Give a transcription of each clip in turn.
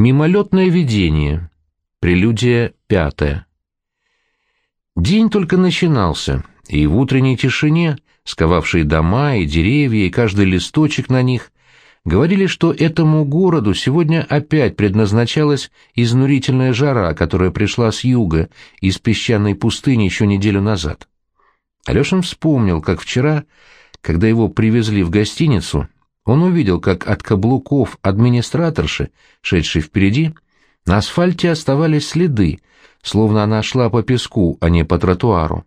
Мимолетное видение. Прелюдия пятая. День только начинался, и в утренней тишине, сковавшей дома и деревья, и каждый листочек на них, говорили, что этому городу сегодня опять предназначалась изнурительная жара, которая пришла с юга, из песчаной пустыни еще неделю назад. Алешин вспомнил, как вчера, когда его привезли в гостиницу, он увидел, как от каблуков администраторши, шедшей впереди, на асфальте оставались следы, словно она шла по песку, а не по тротуару.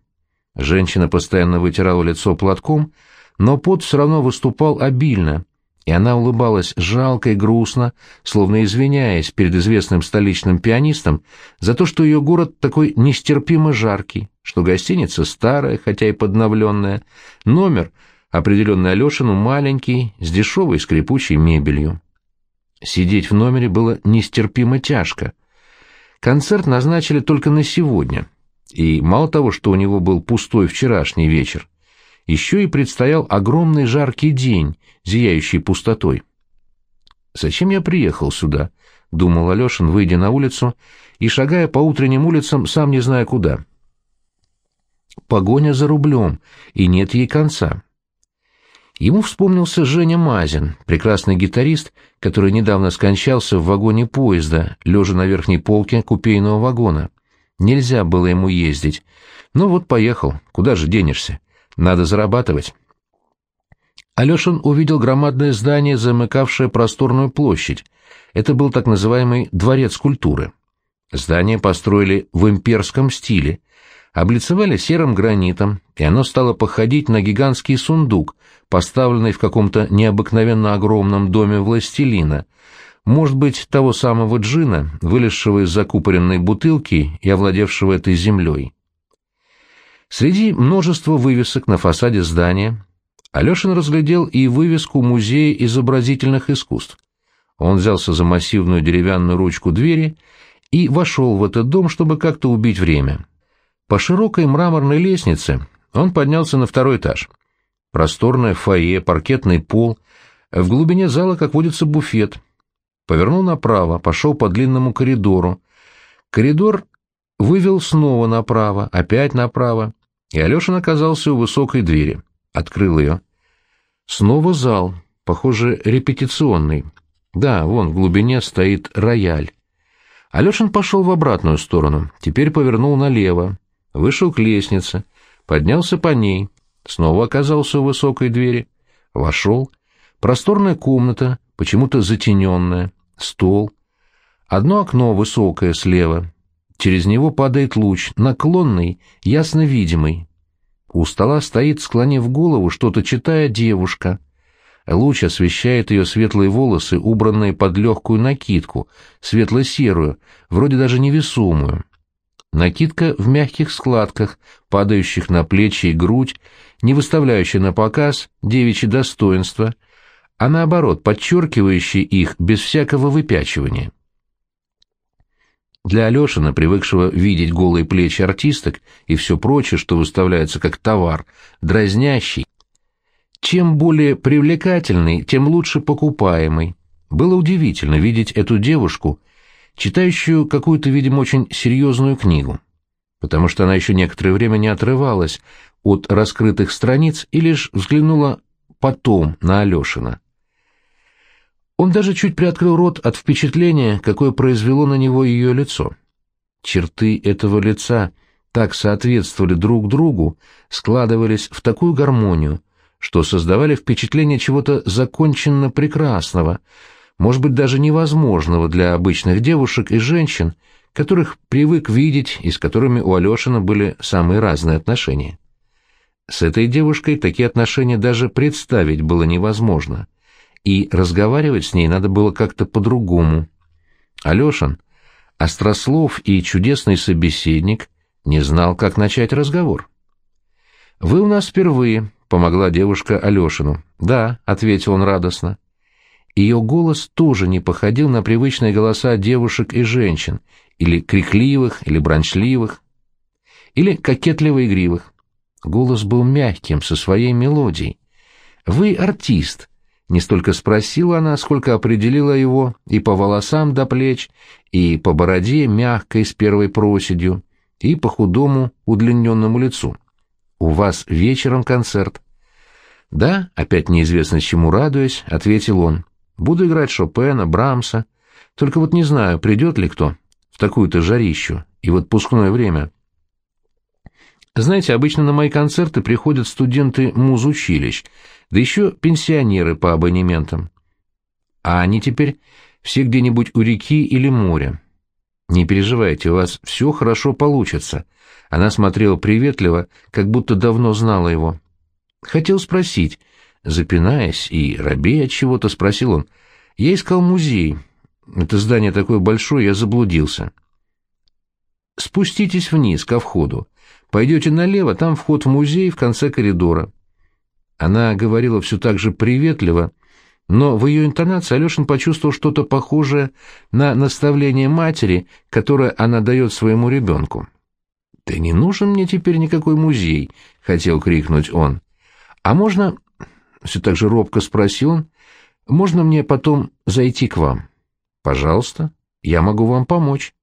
Женщина постоянно вытирала лицо платком, но пот все равно выступал обильно, и она улыбалась жалко и грустно, словно извиняясь перед известным столичным пианистом за то, что ее город такой нестерпимо жаркий, что гостиница старая, хотя и подновленная, номер — определенный Алешину маленький, с дешевой скрипучей мебелью. Сидеть в номере было нестерпимо тяжко. Концерт назначили только на сегодня, и мало того, что у него был пустой вчерашний вечер, еще и предстоял огромный жаркий день, зияющий пустотой. «Зачем я приехал сюда?» — думал Алешин, выйдя на улицу и шагая по утренним улицам, сам не зная куда. Погоня за рублем, и нет ей конца. Ему вспомнился Женя Мазин, прекрасный гитарист, который недавно скончался в вагоне поезда, лежа на верхней полке купейного вагона. Нельзя было ему ездить. Ну вот поехал, куда же денешься? Надо зарабатывать. Алешин увидел громадное здание, замыкавшее просторную площадь. Это был так называемый «дворец культуры». Здание построили в имперском стиле, облицевали серым гранитом, и оно стало походить на гигантский сундук, поставленный в каком-то необыкновенно огромном доме властелина, может быть, того самого джина, вылезшего из закупоренной бутылки и овладевшего этой землей. Среди множества вывесок на фасаде здания Алешин разглядел и вывеску Музея изобразительных искусств. Он взялся за массивную деревянную ручку двери и вошел в этот дом, чтобы как-то убить время. По широкой мраморной лестнице он поднялся на второй этаж. Просторное фойе, паркетный пол, в глубине зала, как водится, буфет. Повернул направо, пошел по длинному коридору. Коридор вывел снова направо, опять направо, и Алешин оказался у высокой двери. Открыл ее. Снова зал, похоже, репетиционный. Да, вон в глубине стоит рояль. Алешин пошел в обратную сторону, теперь повернул налево, вышел к лестнице, поднялся по ней, снова оказался у высокой двери, вошел. Просторная комната, почему-то затененная, стол. Одно окно высокое слева. Через него падает луч, наклонный, ясно видимый. У стола стоит, склонив голову, что-то читая девушка. Луч освещает ее светлые волосы, убранные под легкую накидку, светло-серую, вроде даже невесомую. Накидка в мягких складках, падающих на плечи и грудь, не выставляющая на показ девичьи достоинства, а наоборот, подчеркивающая их без всякого выпячивания. Для Алешина, привыкшего видеть голые плечи артисток и все прочее, что выставляется как товар, дразнящий, чем более привлекательный, тем лучше покупаемый. Было удивительно видеть эту девушку — читающую какую-то, видимо, очень серьезную книгу, потому что она еще некоторое время не отрывалась от раскрытых страниц и лишь взглянула потом на Алешина. Он даже чуть приоткрыл рот от впечатления, какое произвело на него ее лицо. Черты этого лица так соответствовали друг другу, складывались в такую гармонию, что создавали впечатление чего-то законченно прекрасного, может быть, даже невозможного для обычных девушек и женщин, которых привык видеть и с которыми у Алешина были самые разные отношения. С этой девушкой такие отношения даже представить было невозможно, и разговаривать с ней надо было как-то по-другому. Алешин, острослов и чудесный собеседник, не знал, как начать разговор. «Вы у нас впервые», — помогла девушка Алешину. «Да», — ответил он радостно. Ее голос тоже не походил на привычные голоса девушек и женщин, или крикливых, или брончливых, или кокетливо-игривых. Голос был мягким, со своей мелодией. «Вы артист», — Не столько спросила она, сколько определила его и по волосам до плеч, и по бороде мягкой с первой проседью, и по худому удлиненному лицу. «У вас вечером концерт». «Да», — опять неизвестно чему радуясь, — ответил он. «Буду играть Шопена, Брамса. Только вот не знаю, придет ли кто в такую-то жарищу и в отпускное время». Знаете, обычно на мои концерты приходят студенты муз-училищ, да еще пенсионеры по абонементам. А они теперь все где-нибудь у реки или моря. Не переживайте, у вас все хорошо получится. Она смотрела приветливо, как будто давно знала его. Хотел спросить, запинаясь и робея от чего-то, спросил он. Я искал музей. Это здание такое большое, я заблудился. Спуститесь вниз, ко входу. Пойдете налево, там вход в музей в конце коридора. Она говорила все так же приветливо, но в ее интонации Алешин почувствовал что-то похожее на наставление матери, которое она дает своему ребенку. «Да не нужен мне теперь никакой музей», — хотел крикнуть он. «А можно...» — все так же робко спросил он. «Можно мне потом зайти к вам?» «Пожалуйста, я могу вам помочь».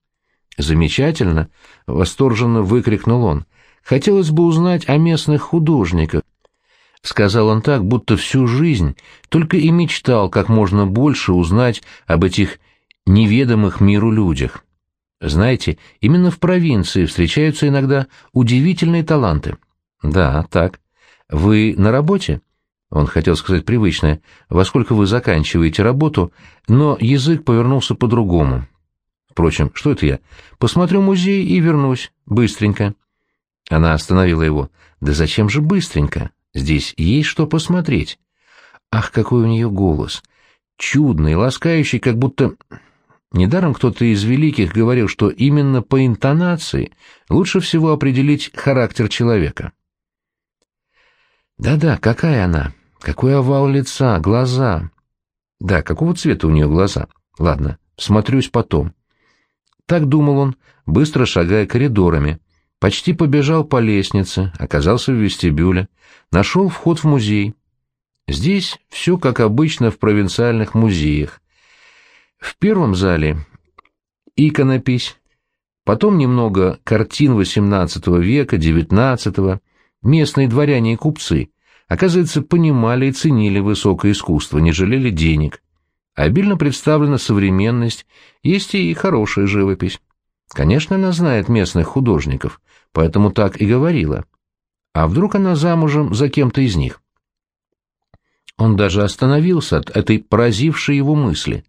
«Замечательно!» — восторженно выкрикнул он. Хотелось бы узнать о местных художниках. Сказал он так, будто всю жизнь только и мечтал как можно больше узнать об этих неведомых миру людях. Знаете, именно в провинции встречаются иногда удивительные таланты. Да, так. Вы на работе? Он хотел сказать привычное, во сколько вы заканчиваете работу, но язык повернулся по-другому. Впрочем, что это я? Посмотрю музей и вернусь, быстренько. Она остановила его. «Да зачем же быстренько? Здесь есть что посмотреть». Ах, какой у нее голос! Чудный, ласкающий, как будто... Недаром кто-то из великих говорил, что именно по интонации лучше всего определить характер человека. Да-да, какая она? Какой овал лица, глаза. Да, какого цвета у нее глаза? Ладно, смотрюсь потом. Так думал он, быстро шагая коридорами, Почти побежал по лестнице, оказался в вестибюле, нашел вход в музей. Здесь все как обычно в провинциальных музеях. В первом зале иконопись, потом немного картин XVIII века, XIX, местные дворяне и купцы, оказывается, понимали и ценили высокое искусство, не жалели денег. Обильно представлена современность, есть и хорошая живопись. Конечно, она знает местных художников, поэтому так и говорила. А вдруг она замужем за кем-то из них? Он даже остановился от этой поразившей его мысли.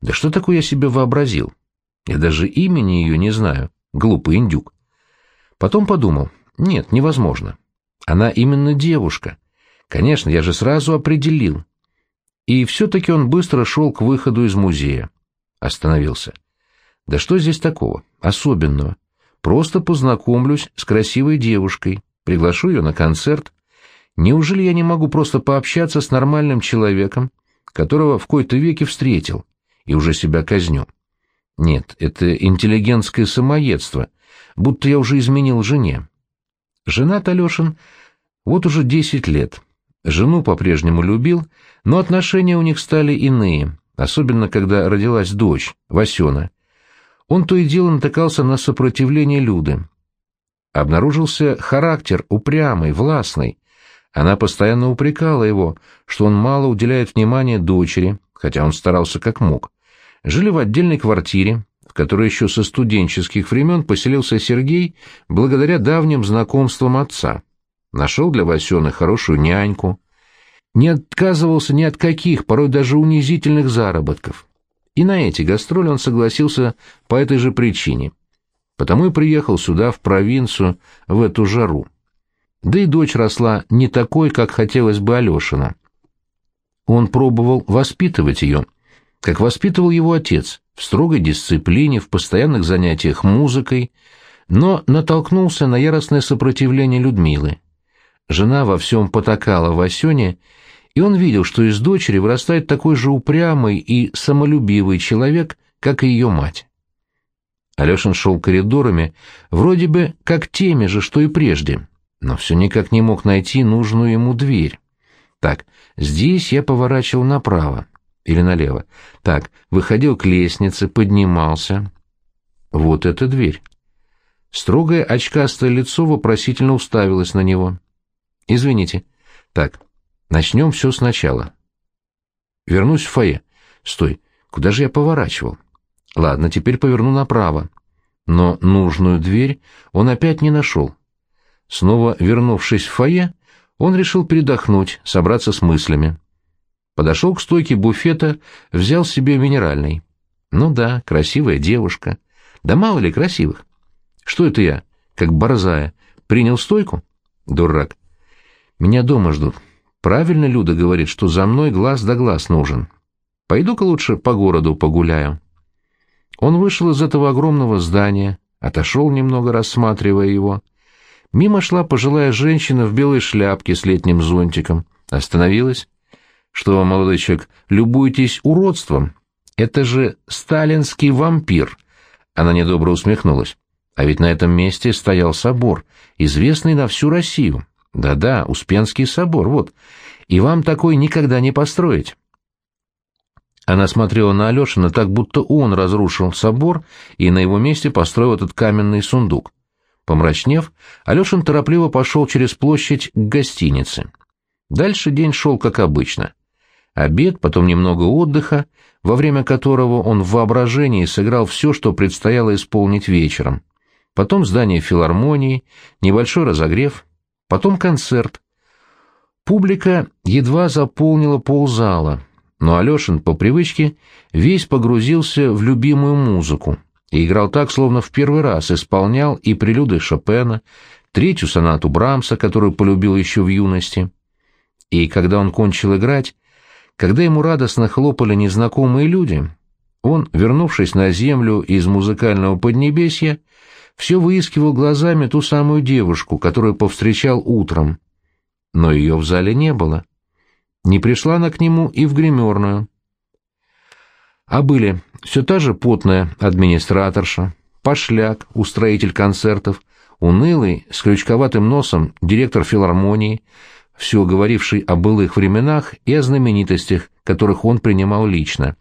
Да что такое я себе вообразил? Я даже имени ее не знаю. Глупый индюк. Потом подумал, нет, невозможно. Она именно девушка. Конечно, я же сразу определил. И все-таки он быстро шел к выходу из музея. Остановился. Да что здесь такого, особенного? Просто познакомлюсь с красивой девушкой, приглашу ее на концерт. Неужели я не могу просто пообщаться с нормальным человеком, которого в кои-то веке встретил, и уже себя казню? Нет, это интеллигентское самоедство, будто я уже изменил жене. Женат Алешин вот уже десять лет. Жену по-прежнему любил, но отношения у них стали иные, особенно когда родилась дочь, Васена, он то и дело натыкался на сопротивление Люды. Обнаружился характер упрямый, властный. Она постоянно упрекала его, что он мало уделяет внимания дочери, хотя он старался как мог. Жили в отдельной квартире, в которой еще со студенческих времен поселился Сергей благодаря давним знакомствам отца. Нашел для Васены хорошую няньку. Не отказывался ни от каких, порой даже унизительных заработков. И на эти гастроли он согласился по этой же причине. Потому и приехал сюда, в провинцию, в эту жару. Да и дочь росла не такой, как хотелось бы Алешина. Он пробовал воспитывать ее, как воспитывал его отец, в строгой дисциплине, в постоянных занятиях музыкой, но натолкнулся на яростное сопротивление Людмилы. Жена во всем потакала Васене и он видел, что из дочери вырастает такой же упрямый и самолюбивый человек, как и ее мать. Алешин шел коридорами, вроде бы как теми же, что и прежде, но все никак не мог найти нужную ему дверь. Так, здесь я поворачивал направо или налево. Так, выходил к лестнице, поднимался. Вот эта дверь. Строгое очкастое лицо вопросительно уставилось на него. «Извините. Так, начнем все сначала. Вернусь в фойе. Стой, куда же я поворачивал? Ладно, теперь поверну направо. Но нужную дверь он опять не нашел. Снова вернувшись в фойе, он решил передохнуть, собраться с мыслями. Подошел к стойке буфета, взял себе минеральный. Ну да, красивая девушка. Да мало ли красивых. Что это я, как борзая, принял стойку? Дурак. Меня дома ждут. Правильно Люда говорит, что за мной глаз да глаз нужен. Пойду-ка лучше по городу погуляю. Он вышел из этого огромного здания, отошел немного, рассматривая его. Мимо шла пожилая женщина в белой шляпке с летним зонтиком. Остановилась. Что, молодой человек, любуетесь уродством? Это же сталинский вампир. Она недобро усмехнулась. А ведь на этом месте стоял собор, известный на всю Россию. Да-да, Успенский собор, вот. И вам такой никогда не построить. Она смотрела на Алешина так, будто он разрушил собор и на его месте построил этот каменный сундук. Помрачнев, Алешин торопливо пошел через площадь к гостинице. Дальше день шел как обычно. Обед, потом немного отдыха, во время которого он в воображении сыграл все, что предстояло исполнить вечером. Потом здание филармонии, небольшой разогрев, потом концерт. Публика едва заполнила ползала, но Алешин по привычке весь погрузился в любимую музыку и играл так, словно в первый раз исполнял и прелюды Шопена, третью сонату Брамса, которую полюбил еще в юности. И когда он кончил играть, когда ему радостно хлопали незнакомые люди, он, вернувшись на землю из музыкального поднебесья, все выискивал глазами ту самую девушку, которую повстречал утром. Но ее в зале не было. Не пришла она к нему и в гримерную. А были все та же потная администраторша, пошляк, устроитель концертов, унылый, с крючковатым носом директор филармонии, все говоривший о былых временах и о знаменитостях, которых он принимал лично.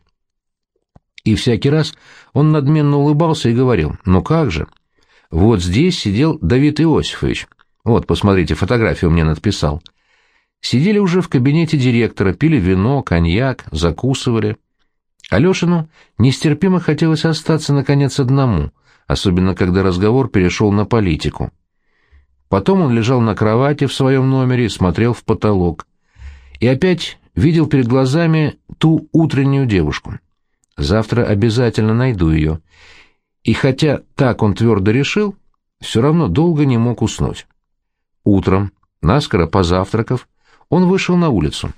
И всякий раз он надменно улыбался и говорил, «Ну как же? Вот здесь сидел Давид Иосифович. Вот, посмотрите, фотографию мне надписал». Сидели уже в кабинете директора, пили вино, коньяк, закусывали. Алешину нестерпимо хотелось остаться, наконец, одному, особенно когда разговор перешел на политику. Потом он лежал на кровати в своем номере и смотрел в потолок. И опять видел перед глазами ту утреннюю девушку. Завтра обязательно найду ее. И хотя так он твердо решил, все равно долго не мог уснуть. Утром, наскоро позавтракав, он вышел на улицу.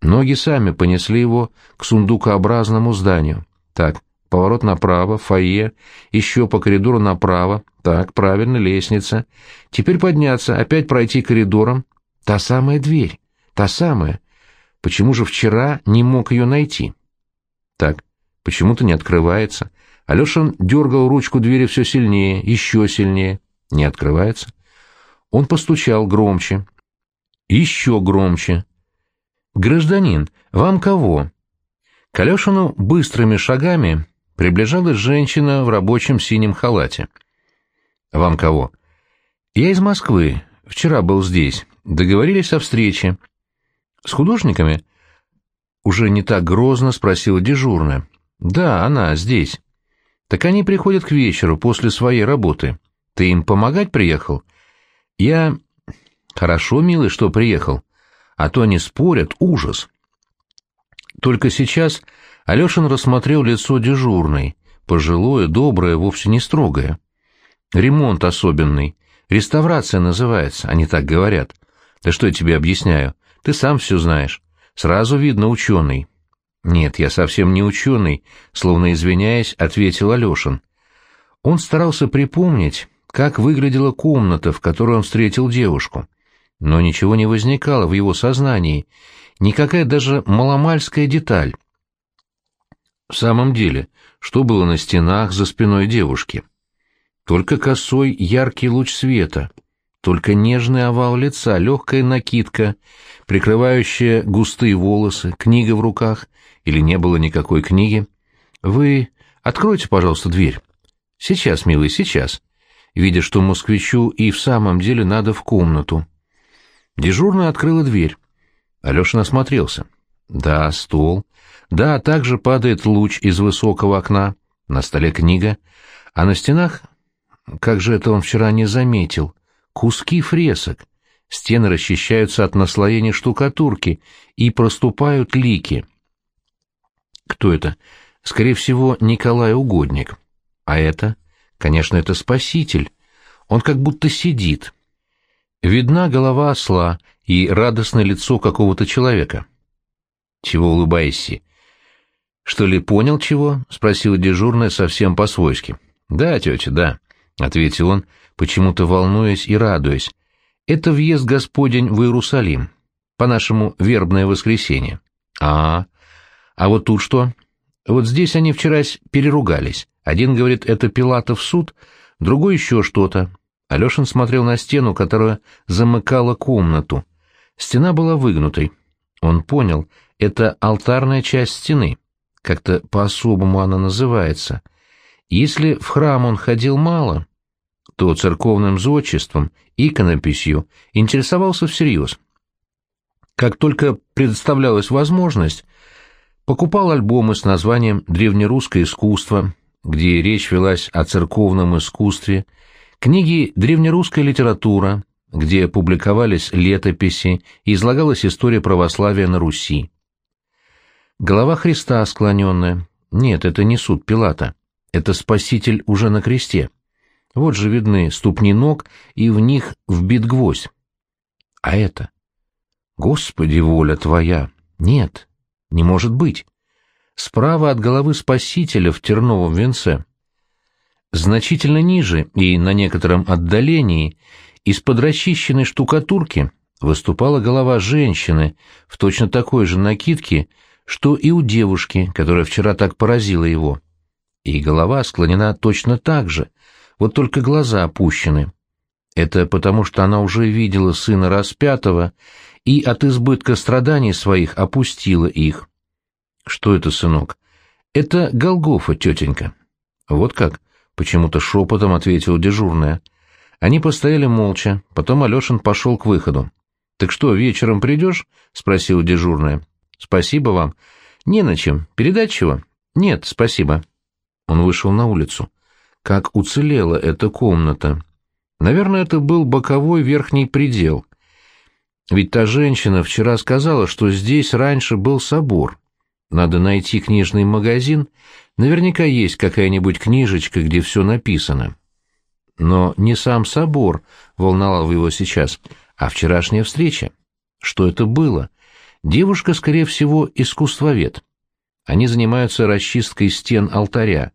Ноги сами понесли его к сундукообразному зданию. Так, поворот направо, фойе, еще по коридору направо, так, правильно, лестница. Теперь подняться, опять пройти коридором. Та самая дверь, та самая. Почему же вчера не мог ее найти? Так, почему-то не открывается. Алешин дергал ручку двери все сильнее, еще сильнее. Не открывается. Он постучал громче. Еще громче. «Гражданин, вам кого?» К Алешину быстрыми шагами приближалась женщина в рабочем синем халате. «Вам кого?» «Я из Москвы. Вчера был здесь. Договорились о встрече». «С художниками?» Уже не так грозно спросила дежурная. «Да, она здесь». «Так они приходят к вечеру после своей работы. Ты им помогать приехал?» «Я...» «Хорошо, милый, что приехал. А то они спорят, ужас». Только сейчас Алешин рассмотрел лицо дежурной, пожилое, доброе, вовсе не строгое. Ремонт особенный. Реставрация называется, они так говорят. Да что я тебе объясняю? Ты сам все знаешь. Сразу видно ученый. Нет, я совсем не ученый, словно извиняясь, ответил Алешин. Он старался припомнить, как выглядела комната, в которой он встретил девушку. Но ничего не возникало в его сознании, никакая даже маломальская деталь. В самом деле, что было на стенах за спиной девушки? Только косой яркий луч света, только нежный овал лица, легкая накидка, прикрывающая густые волосы, книга в руках, или не было никакой книги. «Вы откройте, пожалуйста, дверь». «Сейчас, милый, сейчас», видя, что москвичу и в самом деле надо в комнату. Дежурная открыла дверь. Алешин осмотрелся. Да, стол. Да, также падает луч из высокого окна. На столе книга. А на стенах... Как же это он вчера не заметил? Куски фресок. Стены расчищаются от наслоения штукатурки и проступают лики. Кто это? Скорее всего, Николай Угодник. А это? Конечно, это спаситель. Он как будто сидит. Видна голова осла и радостное лицо какого-то человека. Чего улыбаешься? Что ли, понял чего? — спросила дежурная совсем по-свойски. Да, тетя, да, — ответил он, почему-то волнуясь и радуясь. Это въезд Господень в Иерусалим, по-нашему вербное воскресенье. А, а вот тут что? Вот здесь они вчерась переругались. Один говорит, это Пилатов суд, другой еще что-то. Алешин смотрел на стену, которая замыкала комнату. Стена была выгнутой. Он понял, это алтарная часть стены. Как-то по-особому она называется. Если в храм он ходил мало, то церковным зодчеством, иконописью интересовался всерьез. Как только предоставлялась возможность, покупал альбомы с названием «Древнерусское искусство», где речь велась о церковном искусстве, книги «Древнерусская литература», где публиковались летописи и излагалась история православия на Руси. Голова Христа склоненная. Нет, это не суд Пилата. Это Спаситель уже на кресте. Вот же видны ступни ног, и в них вбит гвоздь. А это? Господи, воля твоя! Нет, не может быть справа от головы Спасителя в терновом венце. Значительно ниже и на некотором отдалении из-под расчищенной штукатурки выступала голова женщины в точно такой же накидке, что и у девушки, которая вчера так поразила его. И голова склонена точно так же, вот только глаза опущены. Это потому, что она уже видела сына распятого и от избытка страданий своих опустила их. Что это, сынок? Это Голгофа, тетенька. Вот как? Почему-то шепотом ответила дежурная. Они постояли молча, потом Алешин пошел к выходу. «Так что, вечером придешь?» — спросила дежурная. «Спасибо вам». «Не на чем. Передать чего?» «Нет, спасибо». Он вышел на улицу. Как уцелела эта комната. Наверное, это был боковой верхний предел. Ведь та женщина вчера сказала, что здесь раньше был собор. Надо найти книжный магазин. Наверняка есть какая-нибудь книжечка, где все написано. Но не сам собор волновал его сейчас, а вчерашняя встреча. Что это было? Девушка, скорее всего, искусствовед. Они занимаются расчисткой стен алтаря.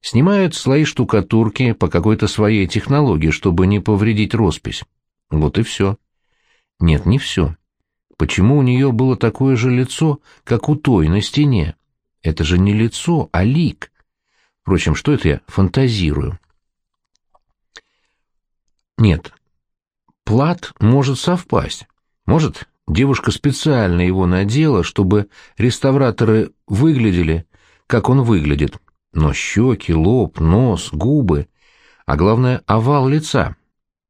Снимают слои штукатурки по какой-то своей технологии, чтобы не повредить роспись. Вот и все. Нет, не все. Почему у нее было такое же лицо, как у той на стене? Это же не лицо, а лик. Впрочем, что это я фантазирую? Нет, плат может совпасть. Может, девушка специально его надела, чтобы реставраторы выглядели, как он выглядит. Но щеки, лоб, нос, губы, а главное, овал лица.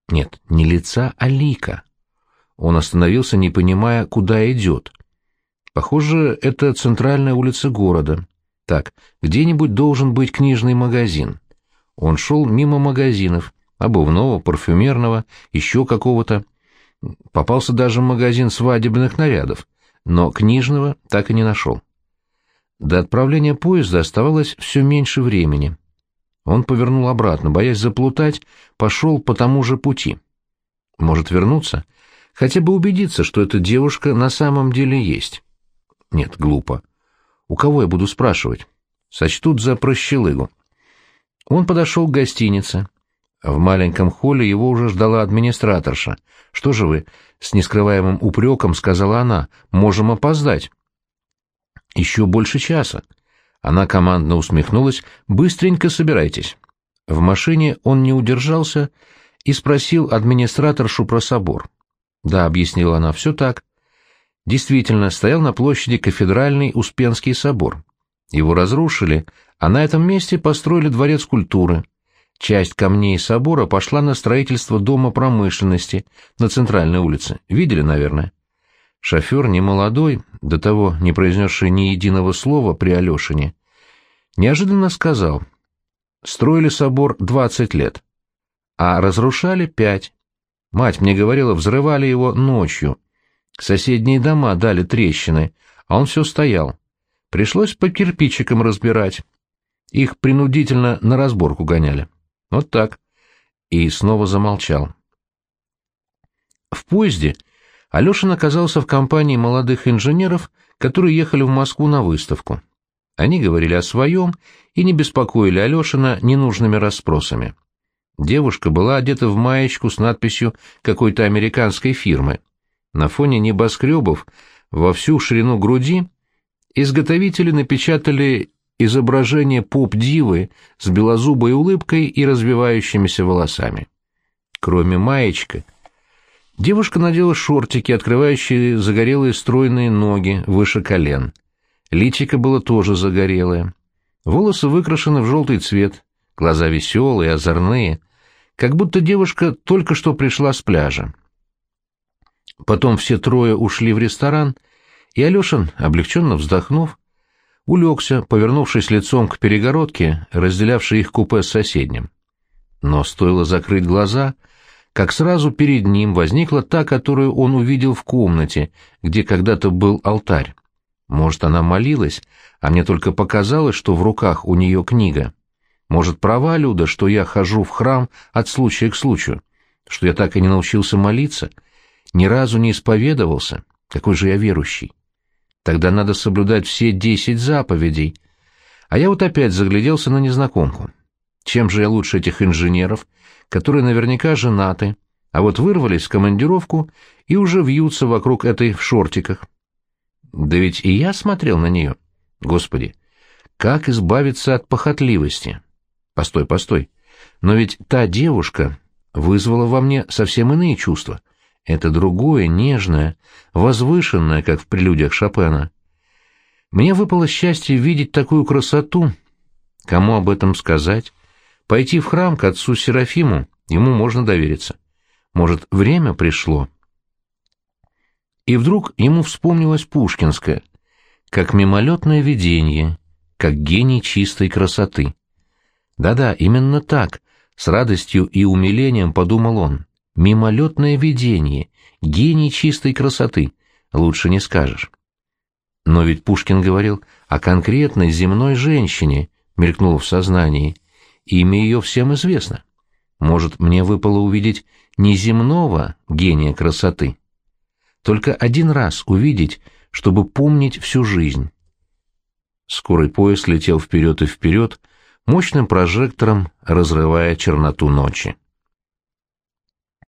Нет, не лица, а лика. Он остановился, не понимая, куда идет. Похоже, это центральная улица города. Так, где-нибудь должен быть книжный магазин. Он шел мимо магазинов, обувного, парфюмерного, еще какого-то. Попался даже магазин свадебных нарядов, но книжного так и не нашел. До отправления поезда оставалось все меньше времени. Он повернул обратно, боясь заплутать, пошел по тому же пути. Может вернуться? — Хотя бы убедиться, что эта девушка на самом деле есть. Нет, глупо. У кого я буду спрашивать? Сочтут за прощелыгу. Он подошел к гостинице. В маленьком холле его уже ждала администраторша. «Что же вы?» — с нескрываемым упреком сказала она. «Можем опоздать». «Еще больше часа». Она командно усмехнулась. «Быстренько собирайтесь». В машине он не удержался и спросил администраторшу про собор. Да, объяснила она, все так. Действительно, стоял на площади кафедральный Успенский собор. Его разрушили, а на этом месте построили дворец культуры. Часть камней собора пошла на строительство дома промышленности на центральной улице. Видели, наверное? Шофер, немолодой, до того не произнесший ни единого слова при Алешине, неожиданно сказал, строили собор двадцать лет, а разрушали пять. Мать мне говорила, взрывали его ночью. Соседние дома дали трещины, а он все стоял. Пришлось по кирпичикам разбирать. Их принудительно на разборку гоняли. Вот так. И снова замолчал. В поезде Алешин оказался в компании молодых инженеров, которые ехали в Москву на выставку. Они говорили о своем и не беспокоили Алешина ненужными расспросами. Девушка была одета в маечку с надписью какой-то американской фирмы. На фоне небоскребов во всю ширину груди изготовители напечатали изображение поп-дивы с белозубой улыбкой и развивающимися волосами. Кроме маечка, девушка надела шортики, открывающие загорелые стройные ноги выше колен. Личико было тоже загорелое. Волосы выкрашены в желтый цвет, глаза веселые, озорные, как будто девушка только что пришла с пляжа. Потом все трое ушли в ресторан, и Алешин, облегченно вздохнув, улегся, повернувшись лицом к перегородке, разделявшей их купе с соседним. Но стоило закрыть глаза, как сразу перед ним возникла та, которую он увидел в комнате, где когда-то был алтарь. Может, она молилась, а мне только показалось, что в руках у нее книга. Может, права Люда, что я хожу в храм от случая к случаю, что я так и не научился молиться, ни разу не исповедовался, какой же я верующий. Тогда надо соблюдать все десять заповедей. А я вот опять загляделся на незнакомку. Чем же я лучше этих инженеров, которые наверняка женаты, а вот вырвались в командировку и уже вьются вокруг этой в шортиках? Да ведь и я смотрел на нее. Господи, как избавиться от похотливости? Постой, постой. Но ведь та девушка вызвала во мне совсем иные чувства. Это другое, нежное, возвышенное, как в прелюдиях Шопена. Мне выпало счастье видеть такую красоту. Кому об этом сказать? Пойти в храм к отцу Серафиму, ему можно довериться. Может, время пришло? И вдруг ему вспомнилось Пушкинское, как мимолетное видение, как гений чистой красоты. Да-да, именно так, с радостью и умилением подумал он мимолетное видение, гений чистой красоты, лучше не скажешь. Но ведь Пушкин говорил о конкретной земной женщине, мелькнуло в сознании, имя ее всем известно. Может, мне выпало увидеть неземного гения красоты? Только один раз увидеть, чтобы помнить всю жизнь. Скорый поезд летел вперед и вперед, мощным прожектором разрывая черноту ночи.